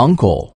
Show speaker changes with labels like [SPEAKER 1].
[SPEAKER 1] uncle.